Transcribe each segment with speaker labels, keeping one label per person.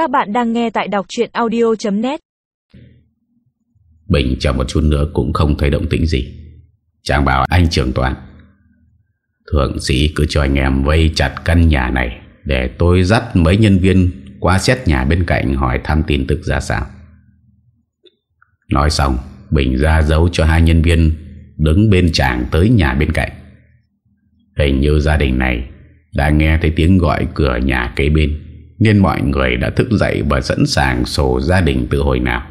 Speaker 1: Các bạn đang nghe tại đọc chuyện audio.net
Speaker 2: Bình chờ một chút nữa cũng không thấy động tĩnh gì. Chàng bảo, anh trưởng toàn, Thượng sĩ cứ cho anh em vây chặt căn nhà này Để tôi dắt mấy nhân viên qua xét nhà bên cạnh hỏi thăm tin tức ra sao. Nói xong, Bình ra dấu cho hai nhân viên Đứng bên chàng tới nhà bên cạnh. Hình như gia đình này Đã nghe thấy tiếng gọi cửa nhà kế bên. Nên mọi người đã thức dậy Và sẵn sàng sổ gia đình từ hồi nào.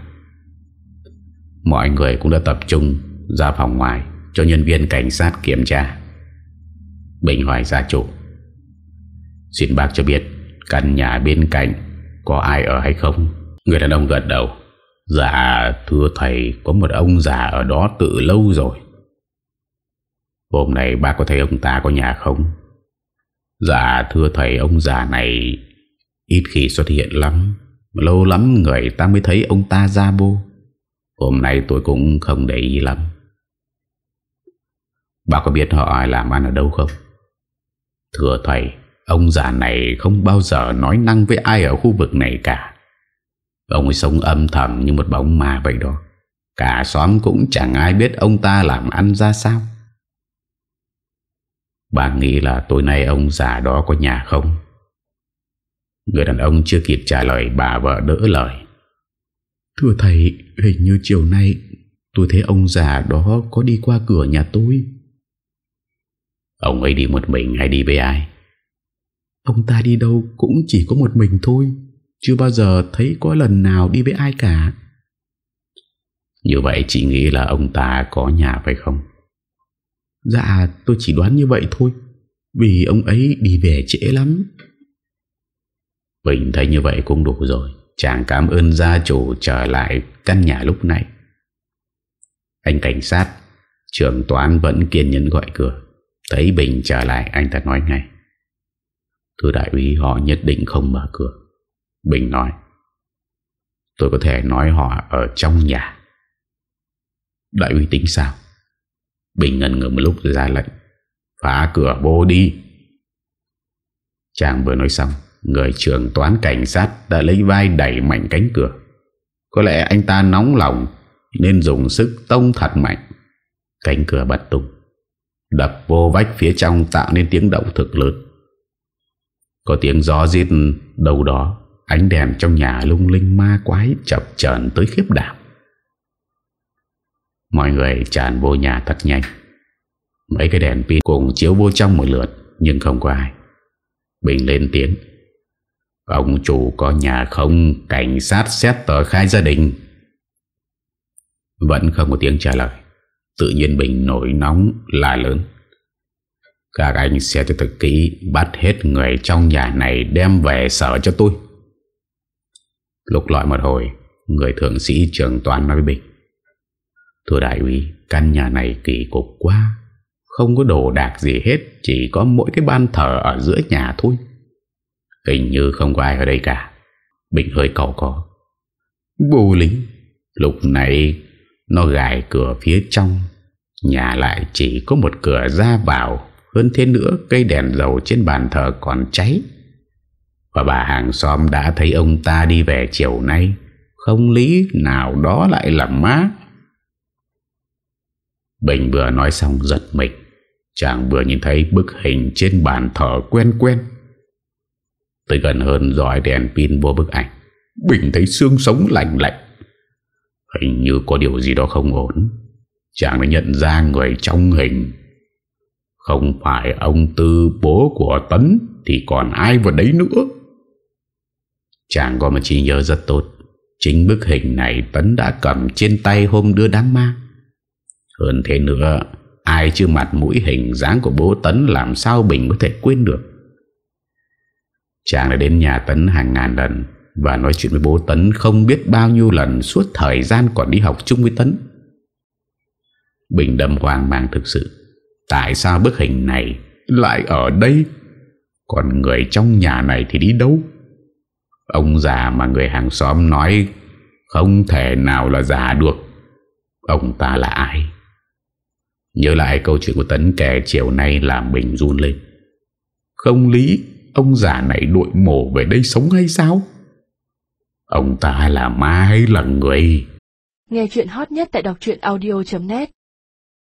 Speaker 2: Mọi người cũng đã tập trung Ra phòng ngoài Cho nhân viên cảnh sát kiểm tra. Bình hỏi gia chủ, Xin bác cho biết Căn nhà bên cạnh Có ai ở hay không? Người đàn ông gật đầu. Dạ thưa thầy, Có một ông già ở đó từ lâu rồi. Hôm nay bác có thấy ông ta có nhà không? Dạ thưa thầy, Ông già này Ít khi xuất hiện lắm Lâu lắm người ta mới thấy ông ta ra bô. Hôm nay tôi cũng không để ý lắm. Bà có biết họ làm ăn ở đâu không? Thưa thầy, Ông già này không bao giờ nói năng với ai ở khu vực này cả. Ông ấy sống âm thầm như một bóng ma vậy đó. Cả xóm cũng chẳng ai biết ông ta làm ăn ra sao. Bà nghĩ là tối nay ông già đó có nhà không? Người đàn ông chưa kịp trả lời bà vợ đỡ lời. Thưa thầy Hình như chiều nay Tôi thấy ông già đó có đi qua cửa nhà tôi. Ông ấy đi một mình hay đi với ai? Ông ta đi đâu cũng chỉ có một mình thôi Chưa bao giờ thấy có lần nào đi với ai cả. Như vậy chị nghĩ là ông ta có nhà phải không? Dạ tôi chỉ đoán như vậy thôi Vì ông ấy đi về trễ lắm Bình thấy như vậy cũng đủ rồi. Chàng cảm ơn gia chủ trở lại căn nhà lúc này. Anh cảnh sát, Trưởng toán vẫn kiên nhẫn gọi cửa. Thấy Bình trở lại, anh ta nói ngay. Thưa đại úy, họ nhất định không mở cửa. Bình nói. Tôi có thể nói họ ở trong nhà. Đại úy tính sao? Bình ngần ngờ một lúc ra lệnh. Phá cửa vô đi. Chàng vừa nói xong Người trưởng toán cảnh sát Đã lấy vai đẩy mạnh cánh cửa. Có lẽ anh ta nóng lòng Nên dùng sức tông thật mạnh. Cánh cửa bật tung. Đập vô vách phía trong Tạo nên tiếng động thực lớn. Có tiếng gió giết đâu đó, Ánh đèn trong nhà lung linh ma quái Chập chờn tới khiếp đảm. Mọi người tràn vô nhà thật nhanh. Mấy cái đèn pin cùng chiếu vô trong một lượt, Nhưng không có ai. Bình lên tiếng. Ông chủ có nhà không? Cảnh sát xét tờ khai gia đình. Vẫn không có tiếng trả lời. Tự nhiên Bình nổi nóng là lớn. Các anh sẽ cho thật kỹ, Bắt hết người trong nhà này Đem về sở cho tôi. Lục lọi một hồi, Người thượng sĩ trưởng toàn nói với Bình. Thưa đại úy, Căn nhà này kỳ cục quá. Không có đồ đạc gì hết, Chỉ có mỗi cái ban thờ ở giữa nhà thôi. Hình như không có ai ở đây cả. Bình hơi cầu có. Bù lính Lúc này Nó gài cửa phía trong. Nhà lại chỉ có một cửa ra vào. Hơn thế nữa Cây đèn dầu trên bàn thờ còn cháy. Và bà hàng xóm đã thấy ông ta đi về chiều nay. Không lý nào đó lại làm má. Bình vừa nói xong giật mình. Chàng vừa nhìn thấy bức hình trên bàn thờ quen quen Tới gần hơn dõi đèn pin vô bức ảnh. Bình thấy xương sống lạnh lạnh. Hình như có điều gì đó không ổn. Chàng đã nhận ra người trong hình. Không phải ông Tư bố của Tấn Thì còn ai vào đấy nữa. Chàng có một trí nhớ rất tốt. Chính bức hình này Tấn đã cầm trên tay hôm đưa đám ma. Hơn thế nữa, Ai chưa mặt mũi hình dáng của bố Tấn Làm sao Bình có thể quên được? Chàng đã đến nhà Tấn hàng ngàn lần Và nói chuyện với bố Tấn không biết bao nhiêu lần Suốt thời gian còn đi học chung với Tấn. Bình đâm hoang mang thực sự, Tại sao bức hình này Lại ở đây? Còn người trong nhà này thì đi đâu? Ông già mà người hàng xóm nói Không thể nào là già được. Ông ta là ai? Nhớ lại câu chuyện của Tấn kể chiều nay làm Bình run lên. Không lý. Ông già này đội mổ về đây sống hay sao? Ông ta là ma hay là người?
Speaker 3: Nghe chuyện hot nhất tại đọc audio.net